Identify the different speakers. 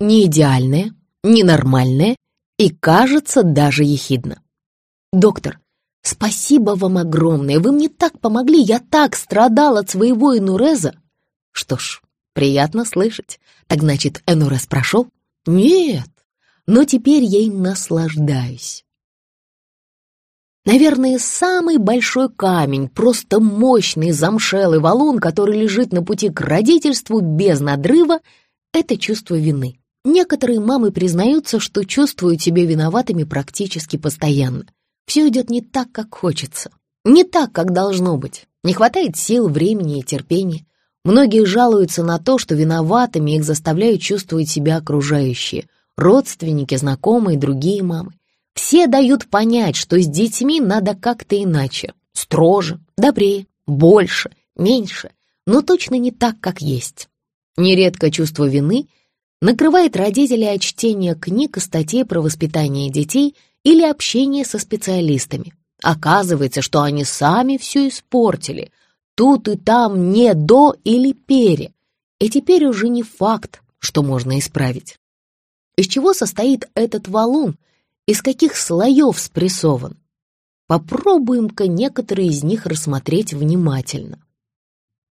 Speaker 1: не идеальное, ненормальное и, кажется, даже ехидно. «Доктор, спасибо вам огромное, вы мне так помогли, я так страдал от своего энуреза». «Что ж, приятно слышать. Так значит, энурез прошел?» «Нет, но теперь я им наслаждаюсь». Наверное, самый большой камень, просто мощный замшелый валун, который лежит на пути к родительству без надрыва, это чувство вины. Некоторые мамы признаются, что чувствуют себя виноватыми практически постоянно. Все идет не так, как хочется. Не так, как должно быть. Не хватает сил, времени и терпения. Многие жалуются на то, что виноватыми их заставляют чувствовать себя окружающие, родственники, знакомые, другие мамы. Все дают понять, что с детьми надо как-то иначе, строже, добрее, больше, меньше, но точно не так, как есть. Нередко чувство вины накрывает родителей от чтения книг и статей про воспитание детей или общение со специалистами. Оказывается, что они сами все испортили. Тут и там не до или пере. И теперь уже не факт, что можно исправить. Из чего состоит этот валун – из каких слоев спрессован. Попробуем-ка некоторые из них рассмотреть внимательно.